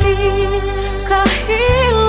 menjadi kenyataan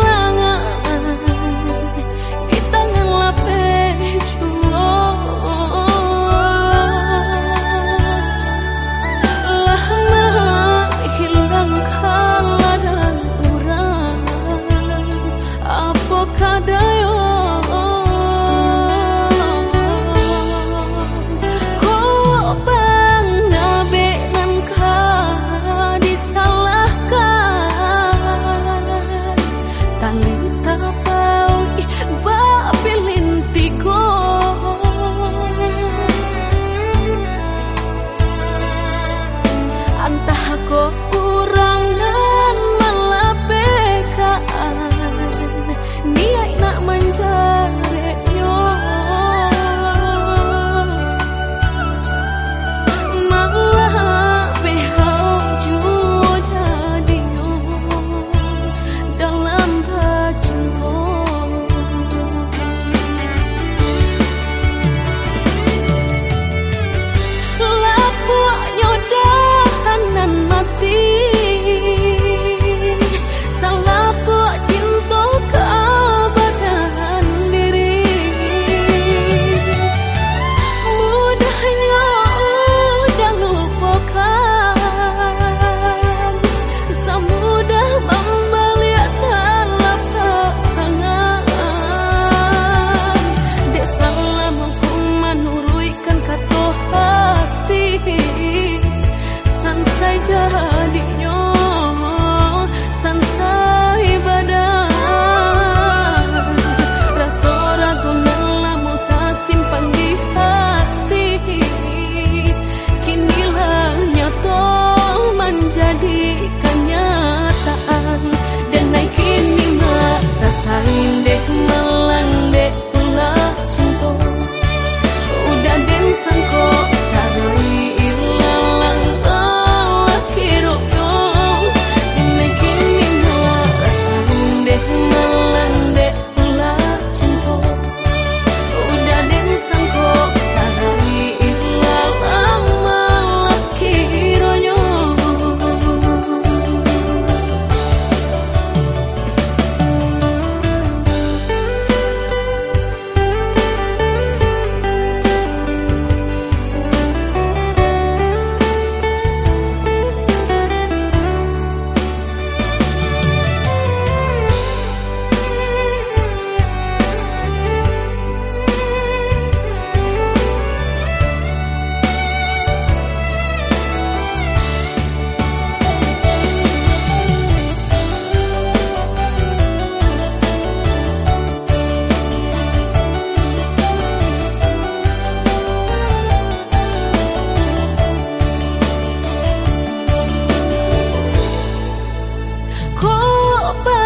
不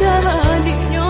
cha đi nhau